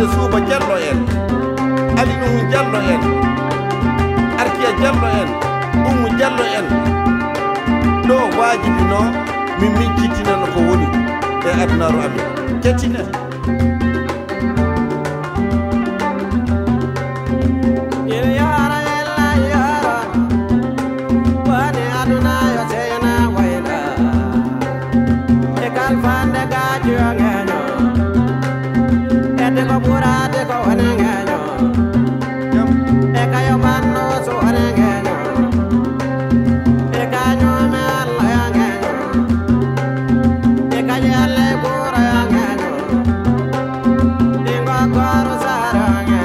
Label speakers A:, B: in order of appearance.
A: arde suuba diallo en alinou diallo en arkiya diallo en ummu diallo en. Ɗo waajibino min mincitinano ko woni e adnaru amin. Kettinen Yeah, yeah, yeah. da da da